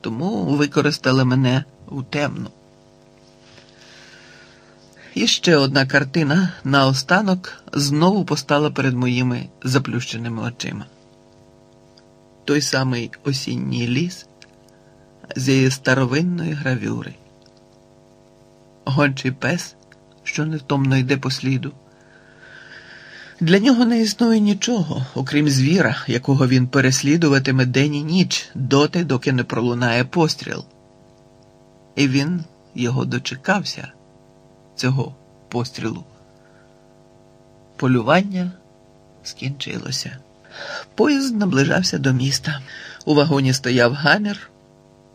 тому використали мене у темну. І ще одна картина наостанок знову постала перед моїми заплющеними очима. Той самий осінній ліс з її старовинної гравюри. Гончий пес, що невтомно йде по сліду. Для нього не існує нічого, окрім звіра, якого він переслідуватиме день і ніч доти, доки не пролунає постріл. І він його дочекався, цього пострілу. Полювання скінчилося. Поїзд наближався до міста. У вагоні стояв гамір,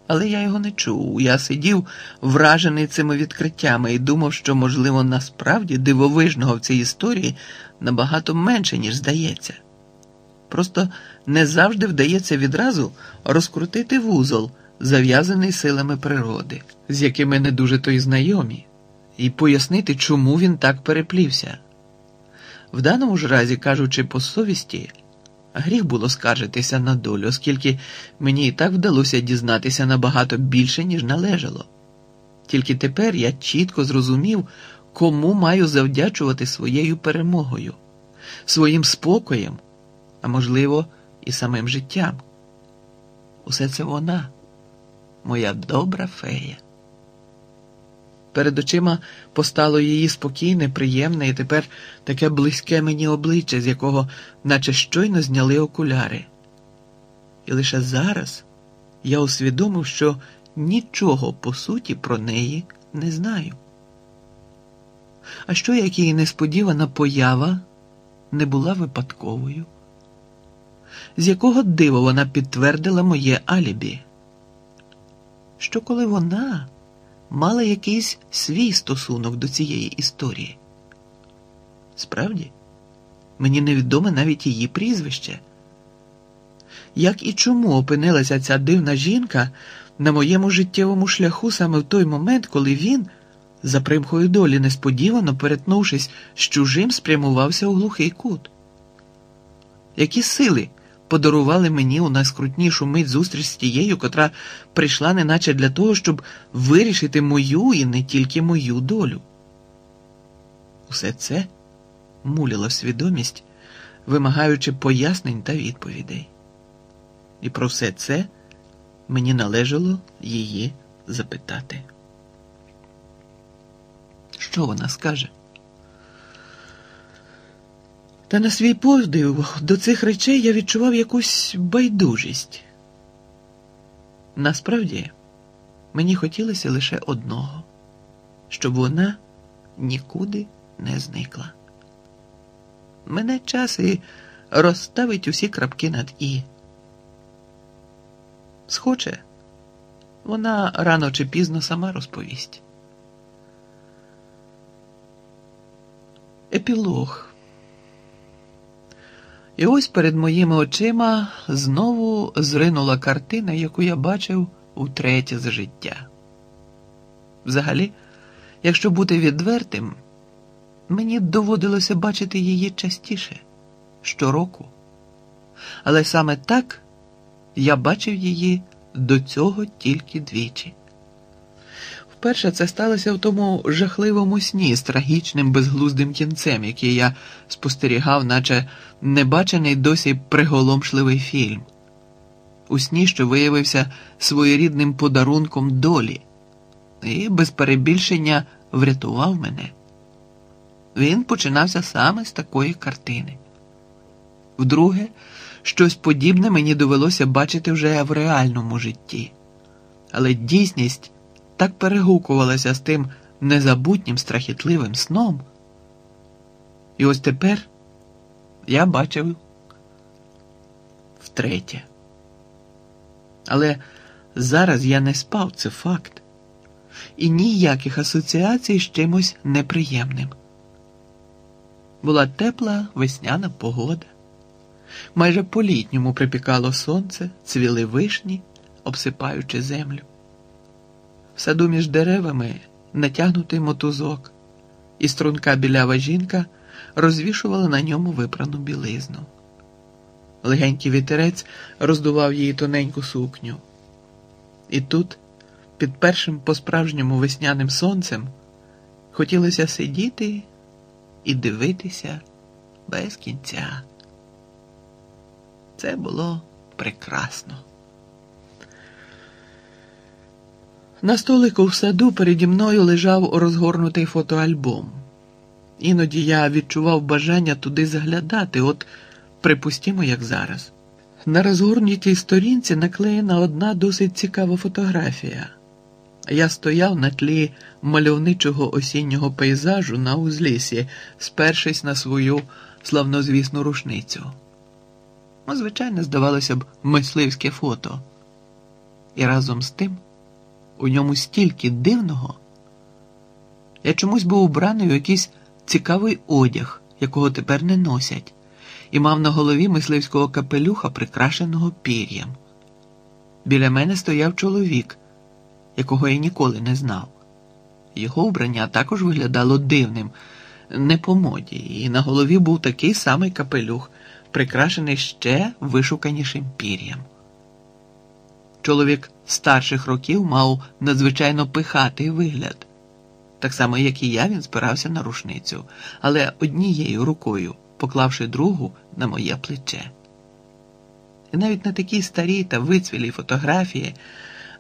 але я його не чув. Я сидів, вражений цими відкриттями, і думав, що, можливо, насправді дивовижного в цій історії набагато менше, ніж здається. Просто не завжди вдається відразу розкрутити вузол, зав'язаний силами природи, з якими не дуже то й знайомі, і пояснити, чому він так переплівся. В даному ж разі, кажучи по совісті, гріх було скаржитися на долю, оскільки мені і так вдалося дізнатися набагато більше, ніж належало. Тільки тепер я чітко зрозумів, кому маю завдячувати своєю перемогою, своїм спокоєм, а можливо, і самим життям. Усе це вона, моя добра фея. Перед очима постало її спокійне, приємне і тепер таке близьке мені обличчя, з якого наче щойно зняли окуляри. І лише зараз я усвідомив, що нічого по суті про неї не знаю. А що як її несподівана поява не була випадковою? З якого дива вона підтвердила моє алібі? Що коли вона мала якийсь свій стосунок до цієї історії? Справді, мені невідоме навіть її прізвище. Як і чому опинилася ця дивна жінка на моєму життєвому шляху саме в той момент, коли він, за примхою долі, несподівано перетнувшись з чужим, спрямувався у глухий кут? Які сили подарували мені у найскрутнішу мить зустріч з тією, котра прийшла неначе для того, щоб вирішити мою і не тільки мою долю? Усе це муляло свідомість, вимагаючи пояснень та відповідей. І про все це мені належало її запитати. Що вона скаже? Та на свій подив до цих речей я відчував якусь байдужість. Насправді, мені хотілося лише одного, щоб вона нікуди не зникла. Мене час і розставить усі крапки над І. Схоче, вона рано чи пізно сама розповість. Епілог. І ось перед моїми очима знову зринула картина, яку я бачив утретє за життя. Взагалі, якщо бути відвертим, мені доводилося бачити її частіше щороку. Але саме так я бачив її до цього тільки двічі. Вперше це сталося в тому жахливому сні з трагічним безглуздим кінцем, який я спостерігав, наче небачений досі приголомшливий фільм. У сні, що виявився своєрідним подарунком долі, і без перебільшення врятував мене. Він починався саме з такої картини. Вдруге, щось подібне мені довелося бачити вже в реальному житті, але дійсність так перегукувалася з тим незабутнім страхітливим сном. І ось тепер я бачив втретє. Але зараз я не спав, це факт, і ніяких асоціацій з чимось неприємним. Була тепла весняна погода. Майже по літньому припікало сонце, цвіли вишні, обсипаючи землю. В саду між деревами натягнутий мотузок, і струнка білява жінка розвішувала на ньому випрану білизну. Легенький вітерець роздував її тоненьку сукню. І тут, під першим по-справжньому весняним сонцем, хотілося сидіти і дивитися без кінця. Це було прекрасно. На столику в саду переді мною лежав розгорнутий фотоальбом. Іноді я відчував бажання туди заглядати, от припустімо, як зараз. На розгорнутій сторінці наклеєна одна досить цікава фотографія. Я стояв на тлі мальовничого осіннього пейзажу на узлісі, спершись на свою славнозвісну рушницю. Ну, звичайно, здавалося б, мисливське фото. І разом з тим у ньому стільки дивного. Я чомусь був убраний у якийсь цікавий одяг, якого тепер не носять, і мав на голові мисливського капелюха, прикрашеного пір'ям. Біля мене стояв чоловік, якого я ніколи не знав. Його вбрання також виглядало дивним, не по моді, і на голові був такий самий капелюх, прикрашений ще вишуканішим пір'ям. Чоловік старших років мав надзвичайно пихатий вигляд. Так само, як і я, він спирався на рушницю, але однією рукою, поклавши другу на моє плече. І навіть на такій старій та вицвілій фотографії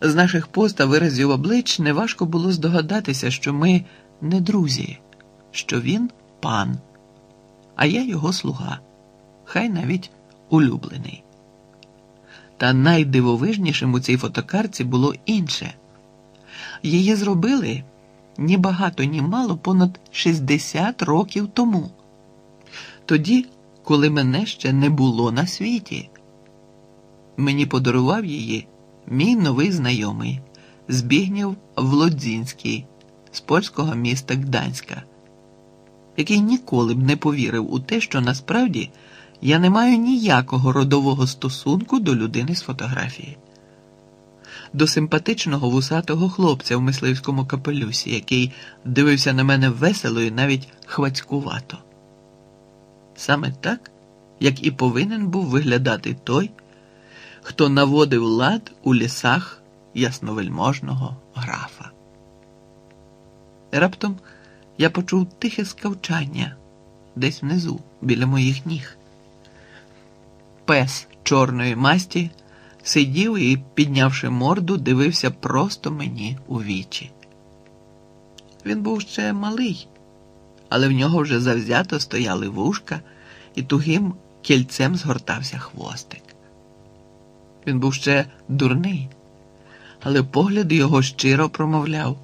з наших пост та виразів облич неважко було здогадатися, що ми не друзі, що він пан, а я його слуга, хай навіть улюблений. Та найдивовижнішим у цій фотокарці було інше. Її зробили ні багато, ні мало понад 60 років тому. Тоді, коли мене ще не було на світі. Мені подарував її мій новий знайомий Збігнєв Влодзінський з польського міста Гданська, який ніколи б не повірив у те, що насправді я не маю ніякого родового стосунку до людини з фотографії, до симпатичного вусатого хлопця в мисливському капелюсі, який дивився на мене весело і навіть хвацькувато. Саме так, як і повинен був виглядати той, хто наводив лад у лісах ясновельможного графа. Раптом я почув тихе скавчання десь внизу, біля моїх ніг. Пес чорної масті сидів і, піднявши морду, дивився просто мені у вічі. Він був ще малий, але в нього вже завзято стояли вушка, і тугим кільцем згортався хвостик. Він був ще дурний, але погляд його щиро промовляв.